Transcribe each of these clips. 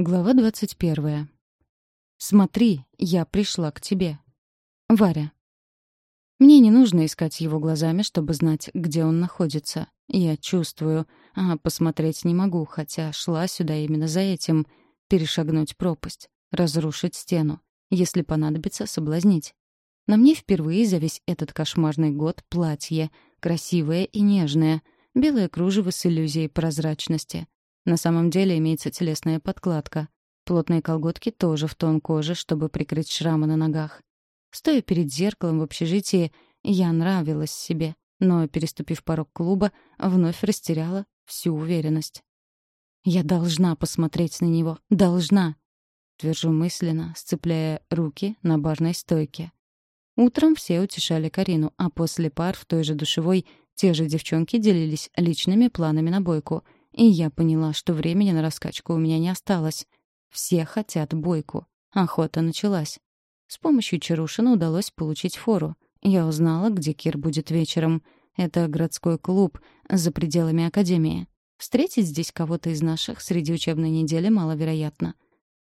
Глава двадцать первая. «Смотри, я пришла к тебе». Варя. Мне не нужно искать его глазами, чтобы знать, где он находится. Я чувствую, а посмотреть не могу, хотя шла сюда именно за этим — перешагнуть пропасть, разрушить стену, если понадобится соблазнить. На мне впервые за весь этот кошмарный год платье, красивое и нежное, белое кружево с иллюзией прозрачности. На самом деле имеется телесная подкладка. Плотные колготки тоже в тон кожи, чтобы прикрыть шрамы на ногах. Стоя перед зеркалом в общежитии, я нравилась себе, но, переступив порог клуба, вновь растеряла всю уверенность. «Я должна посмотреть на него, должна!» Твержу мысленно, сцепляя руки на барной стойке. Утром все утешали Карину, а после пар в той же душевой те же девчонки делились личными планами на бойку — и я поняла, что времени на раскачку у меня не осталось. Все хотят бойку. Охота началась. С помощью Чарушина удалось получить фору. Я узнала, где Кир будет вечером. Это городской клуб за пределами академии. Встретить здесь кого-то из наших среди учебной недели маловероятно.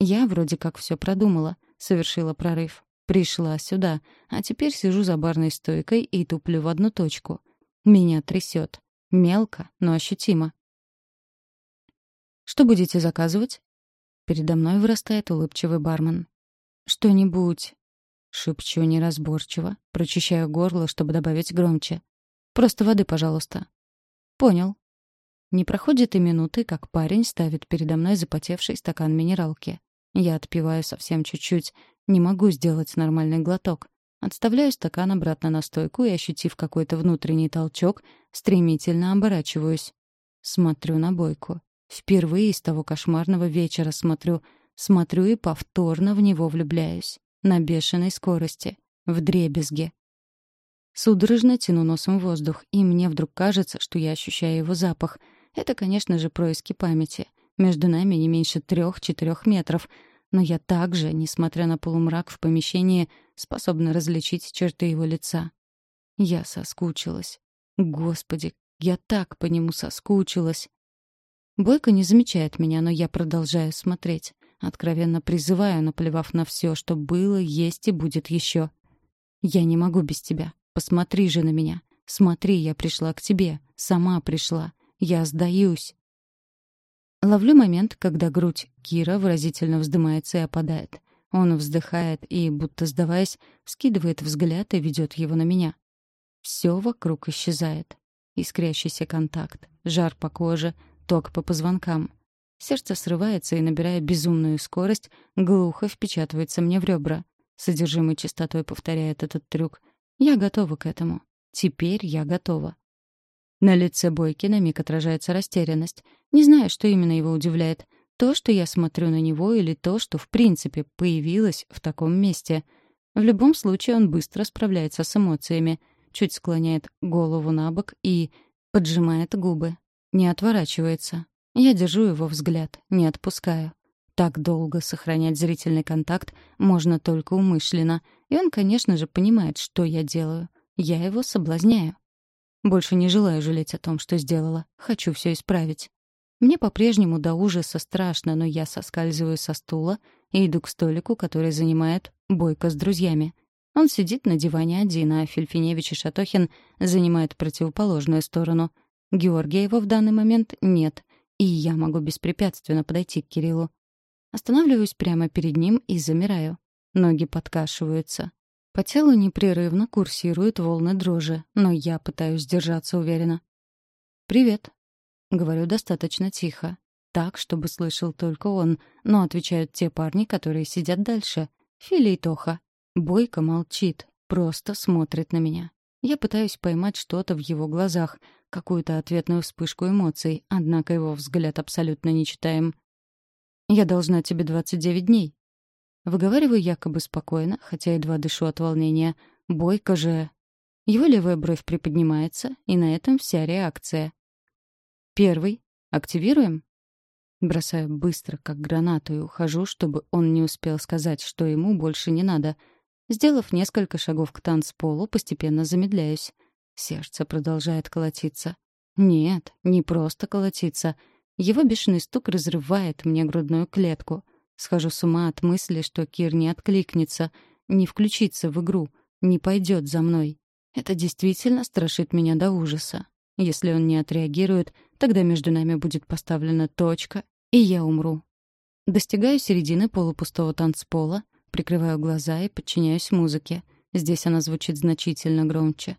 Я вроде как все продумала, совершила прорыв. Пришла сюда, а теперь сижу за барной стойкой и туплю в одну точку. Меня трясет. Мелко, но ощутимо. Что будете заказывать?» Передо мной вырастает улыбчивый бармен. «Что-нибудь...» Шепчу неразборчиво, прочищаю горло, чтобы добавить громче. «Просто воды, пожалуйста». «Понял». Не проходит и минуты, как парень ставит передо мной запотевший стакан минералки. Я отпиваю совсем чуть-чуть. Не могу сделать нормальный глоток. Отставляю стакан обратно на стойку и, ощутив какой-то внутренний толчок, стремительно оборачиваюсь. Смотрю на бойку. Впервые с того кошмарного вечера смотрю, смотрю и повторно в него влюбляюсь. На бешеной скорости. В дребезге. Судорожно тяну носом воздух, и мне вдруг кажется, что я ощущаю его запах. Это, конечно же, происки памяти. Между нами не меньше трех-четырех метров. Но я также, несмотря на полумрак в помещении, способна различить черты его лица. Я соскучилась. Господи, я так по нему соскучилась. Бойко не замечает меня, но я продолжаю смотреть. Откровенно призываю, наплевав на все, что было, есть и будет еще. «Я не могу без тебя. Посмотри же на меня. Смотри, я пришла к тебе. Сама пришла. Я сдаюсь». Ловлю момент, когда грудь Кира выразительно вздымается и опадает. Он вздыхает и, будто сдаваясь, скидывает взгляд и ведет его на меня. Все вокруг исчезает. Искрящийся контакт, жар по коже — ток по позвонкам. Сердце срывается и, набирая безумную скорость, глухо впечатывается мне в ребра. Содержимой частотой повторяет этот трюк. Я готова к этому. Теперь я готова. На лице Бойки на миг отражается растерянность. Не знаю, что именно его удивляет. То, что я смотрю на него, или то, что в принципе появилось в таком месте. В любом случае он быстро справляется с эмоциями, чуть склоняет голову на бок и поджимает губы, не отворачивается. Я держу его взгляд, не отпускаю. Так долго сохранять зрительный контакт можно только умышленно, и он, конечно же, понимает, что я делаю. Я его соблазняю. Больше не желаю жалеть о том, что сделала. Хочу все исправить. Мне по-прежнему до ужаса страшно, но я соскальзываю со стула и иду к столику, который занимает Бойко с друзьями. Он сидит на диване один, а Фельфиневич и Шатохин занимают противоположную сторону — Георгиева в данный момент нет, и я могу беспрепятственно подойти к Кириллу. Останавливаюсь прямо перед ним и замираю. Ноги подкашиваются. По телу непрерывно курсируют волны дрожи, но я пытаюсь держаться уверенно. «Привет», — говорю достаточно тихо. Так, чтобы слышал только он, но отвечают те парни, которые сидят дальше. Фили и Тоха. Бойко молчит, просто смотрит на меня. Я пытаюсь поймать что-то в его глазах, какую-то ответную вспышку эмоций, однако его взгляд абсолютно не читаем. «Я должна тебе 29 дней». Выговариваю якобы спокойно, хотя едва дышу от волнения. Бойко же... Его левая бровь приподнимается, и на этом вся реакция. «Первый. Активируем?» Бросаю быстро, как гранату, и ухожу, чтобы он не успел сказать, что ему больше не надо. Сделав несколько шагов к танцполу, постепенно замедляюсь. Сердце продолжает колотиться. Нет, не просто колотиться. Его бешеный стук разрывает мне грудную клетку. Схожу с ума от мысли, что Кир не откликнется, не включится в игру, не пойдет за мной. Это действительно страшит меня до ужаса. Если он не отреагирует, тогда между нами будет поставлена точка, и я умру. Достигаю середины полупустого танцпола, прикрываю глаза и подчиняюсь музыке. Здесь она звучит значительно громче.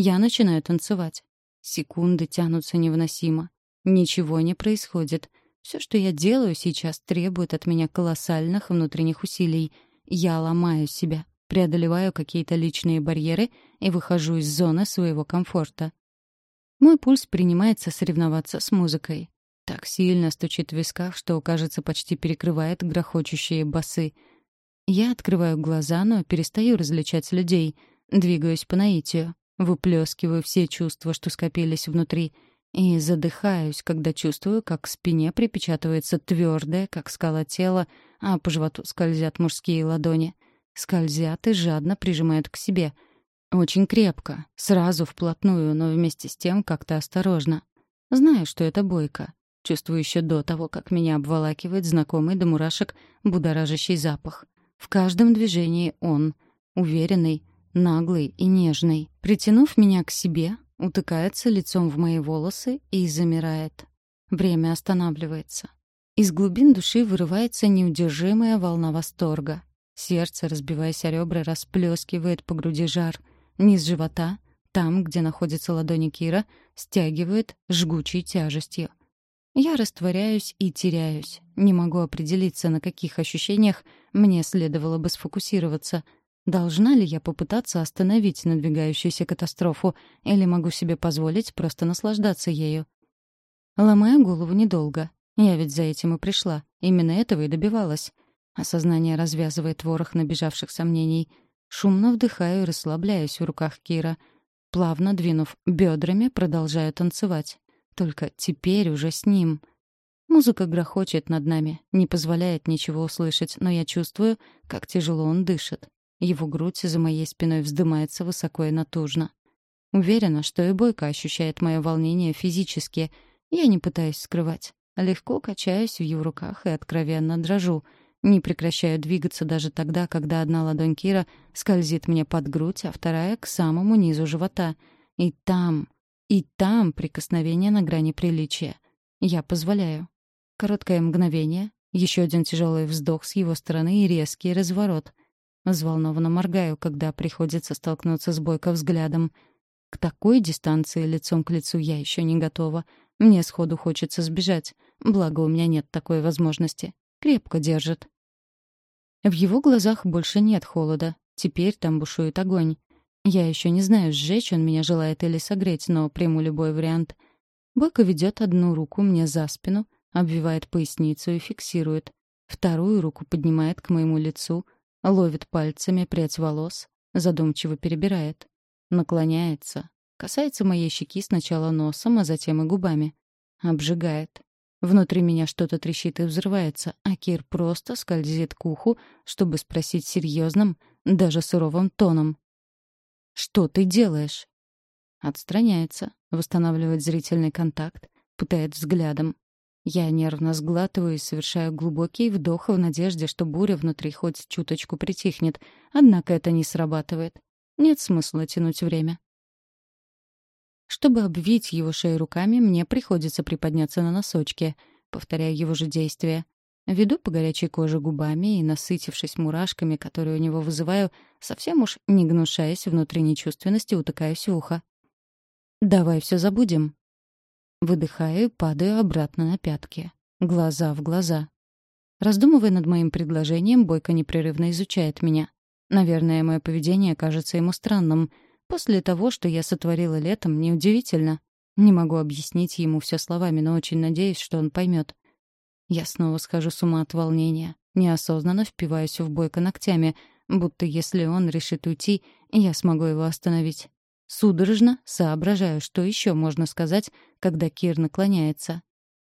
Я начинаю танцевать. Секунды тянутся невыносимо. Ничего не происходит. Все, что я делаю сейчас, требует от меня колоссальных внутренних усилий. Я ломаю себя, преодолеваю какие-то личные барьеры и выхожу из зоны своего комфорта. Мой пульс принимается соревноваться с музыкой. Так сильно стучит в висках, что, кажется, почти перекрывает грохочущие басы. Я открываю глаза, но перестаю различать людей, двигаюсь по наитию, выплескиваю все чувства, что скопились внутри, и задыхаюсь, когда чувствую, как к спине припечатывается твердое, как скала тело, а по животу скользят мужские ладони. Скользят и жадно прижимают к себе — очень крепко, сразу вплотную, но вместе с тем как-то осторожно. Знаю, что это бойко. Чувствую еще до того, как меня обволакивает знакомый до мурашек будоражащий запах. В каждом движении он, уверенный, наглый и нежный. Притянув меня к себе, утыкается лицом в мои волосы и замирает. Время останавливается. Из глубин души вырывается неудержимая волна восторга. Сердце, разбиваясь о ребра, расплескивает по груди жар — Низ живота, там, где находится ладони Кира, стягивает жгучей тяжестью. Я растворяюсь и теряюсь. Не могу определиться, на каких ощущениях мне следовало бы сфокусироваться. Должна ли я попытаться остановить надвигающуюся катастрофу, или могу себе позволить просто наслаждаться ею? Ломаю голову недолго. Я ведь за этим и пришла. Именно этого и добивалась. Осознание развязывает ворох набежавших сомнений — Шумно вдыхаю и расслабляюсь в руках Кира. Плавно двинув бедрами, продолжаю танцевать. Только теперь уже с ним. Музыка грохочет над нами, не позволяет ничего услышать, но я чувствую, как тяжело он дышит. Его грудь за моей спиной вздымается высоко и натужно. Уверена, что и Бойко ощущает мое волнение физически. Я не пытаюсь скрывать. Легко качаюсь в его руках и откровенно дрожу — не прекращаю двигаться даже тогда, когда одна ладонь Кира скользит мне под грудь, а вторая — к самому низу живота. И там, и там прикосновение на грани приличия. Я позволяю. Короткое мгновение, еще один тяжелый вздох с его стороны и резкий разворот. Взволнованно моргаю, когда приходится столкнуться с Бойко взглядом. К такой дистанции лицом к лицу я еще не готова. Мне сходу хочется сбежать, благо у меня нет такой возможности. Крепко держит. В его глазах больше нет холода. Теперь там бушует огонь. Я еще не знаю, сжечь он меня желает или согреть, но приму любой вариант. Бойко ведет одну руку мне за спину, обвивает поясницу и фиксирует. Вторую руку поднимает к моему лицу, ловит пальцами прядь волос, задумчиво перебирает. Наклоняется, касается моей щеки сначала носом, а затем и губами. Обжигает. Внутри меня что-то трещит и взрывается, а Кир просто скользит к уху, чтобы спросить серьезным, даже суровым тоном. «Что ты делаешь?» Отстраняется, восстанавливает зрительный контакт, пытает взглядом. Я нервно сглатываю и совершаю глубокий вдох в надежде, что буря внутри хоть чуточку притихнет, однако это не срабатывает. Нет смысла тянуть время. Чтобы обвить его шею руками, мне приходится приподняться на носочки, повторяя его же действия. Веду по горячей коже губами и, насытившись мурашками, которые у него вызываю, совсем уж не гнушаясь внутренней чувственности, утыкаюсь в ухо. «Давай все забудем». Выдыхаю и падаю обратно на пятки. Глаза в глаза. Раздумывая над моим предложением, Бойко непрерывно изучает меня. Наверное, мое поведение кажется ему странным — После того, что я сотворила летом, неудивительно. Не могу объяснить ему все словами, но очень надеюсь, что он поймет. Я снова схожу с ума от волнения. Неосознанно впиваюсь в бойко ногтями, будто если он решит уйти, я смогу его остановить. Судорожно соображаю, что еще можно сказать, когда Кир наклоняется.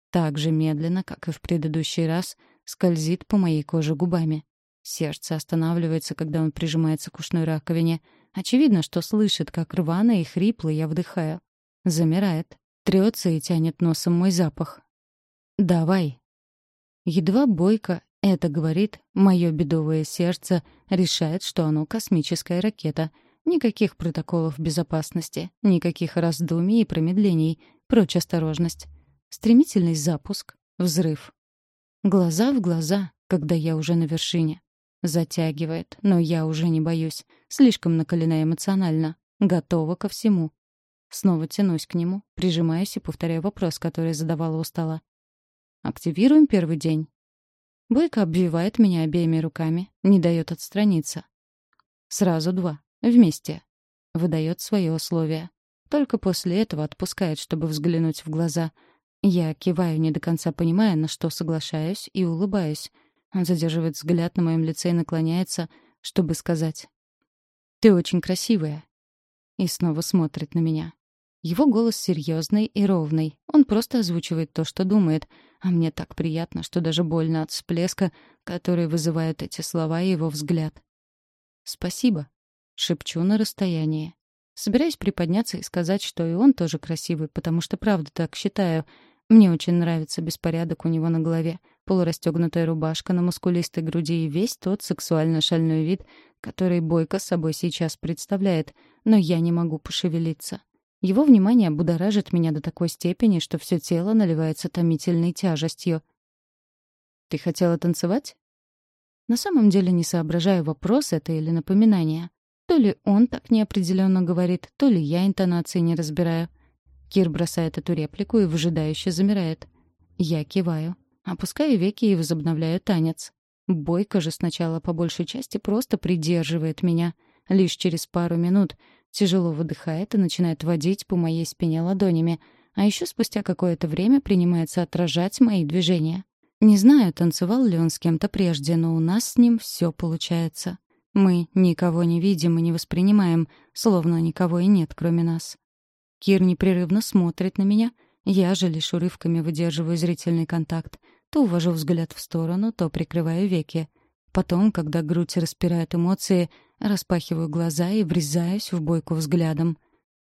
Так же медленно, как и в предыдущий раз, скользит по моей коже губами. Сердце останавливается, когда он прижимается к ушной раковине — Очевидно, что слышит, как рвано и хрипло я вдыхаю. Замирает, трется и тянет носом мой запах. Давай. Едва Бойко это говорит, мое бедовое сердце решает, что оно космическая ракета. Никаких протоколов безопасности, никаких раздумий и промедлений. Прочь осторожность. Стремительный запуск, взрыв. Глаза в глаза, когда я уже на вершине. Затягивает, но я уже не боюсь. Слишком накалена эмоционально. Готова ко всему. Снова тянусь к нему, прижимаюсь и повторяю вопрос, который задавала у стола. «Активируем первый день». Бойко обвивает меня обеими руками, не дает отстраниться. Сразу два. Вместе. Выдает свое условие. Только после этого отпускает, чтобы взглянуть в глаза. Я киваю, не до конца понимая, на что соглашаюсь, и улыбаюсь. Он задерживает взгляд на моем лице и наклоняется, чтобы сказать. «Ты очень красивая». И снова смотрит на меня. Его голос серьезный и ровный. Он просто озвучивает то, что думает. А мне так приятно, что даже больно от всплеска, который вызывают эти слова и его взгляд. «Спасибо», — шепчу на расстоянии. Собираюсь приподняться и сказать, что и он тоже красивый, потому что правда так считаю — мне очень нравится беспорядок у него на голове, полурастегнутая рубашка на мускулистой груди и весь тот сексуально-шальной вид, который Бойко с собой сейчас представляет, но я не могу пошевелиться. Его внимание будоражит меня до такой степени, что все тело наливается томительной тяжестью. «Ты хотела танцевать?» На самом деле не соображаю, вопрос это или напоминание. То ли он так неопределенно говорит, то ли я интонации не разбираю — Кир бросает эту реплику и выжидающе замирает. Я киваю, опускаю веки и возобновляю танец. Бойко же сначала по большей части просто придерживает меня. Лишь через пару минут тяжело выдыхает и начинает водить по моей спине ладонями, а еще спустя какое-то время принимается отражать мои движения. Не знаю, танцевал ли он с кем-то прежде, но у нас с ним все получается. Мы никого не видим и не воспринимаем, словно никого и нет, кроме нас. Кир непрерывно смотрит на меня, я же лишь урывками выдерживаю зрительный контакт. То увожу взгляд в сторону, то прикрываю веки. Потом, когда грудь распирает эмоции, распахиваю глаза и врезаюсь в бойку взглядом.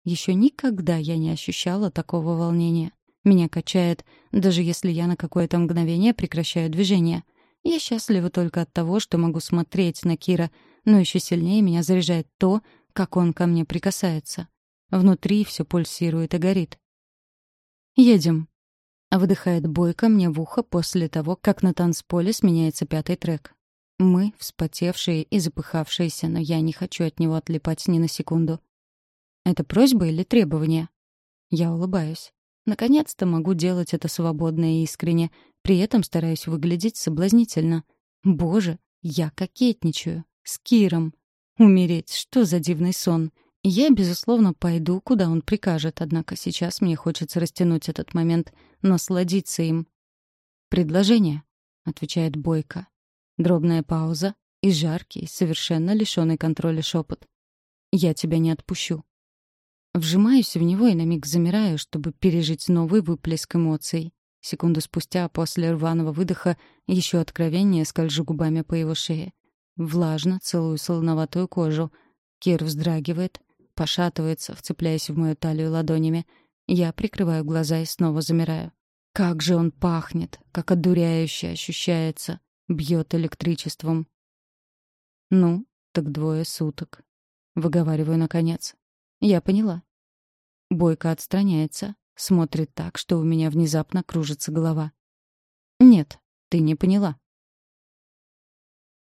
Еще никогда я не ощущала такого волнения. Меня качает, даже если я на какое-то мгновение прекращаю движение. Я счастлива только от того, что могу смотреть на Кира, но еще сильнее меня заряжает то, как он ко мне прикасается. Внутри все пульсирует и горит. «Едем», — выдыхает Бойко мне в ухо после того, как на танцполе сменяется пятый трек. Мы, вспотевшие и запыхавшиеся, но я не хочу от него отлипать ни на секунду. Это просьба или требование? Я улыбаюсь. Наконец-то могу делать это свободно и искренне, при этом стараюсь выглядеть соблазнительно. Боже, я кокетничаю. С Киром. Умереть, что за дивный сон. Я, безусловно, пойду, куда он прикажет, однако сейчас мне хочется растянуть этот момент, насладиться им. «Предложение», — отвечает Бойко. Дробная пауза и жаркий, совершенно лишённый контроля шепот. «Я тебя не отпущу». Вжимаюсь в него и на миг замираю, чтобы пережить новый выплеск эмоций. Секунду спустя, после рваного выдоха, еще откровеннее скольжу губами по его шее. Влажно целую солоноватую кожу. Кир вздрагивает, пошатывается, вцепляясь в мою талию ладонями. Я прикрываю глаза и снова замираю. Как же он пахнет, как одуряюще ощущается, бьет электричеством. Ну, так двое суток. Выговариваю наконец. Я поняла. Бойко отстраняется, смотрит так, что у меня внезапно кружится голова. Нет, ты не поняла.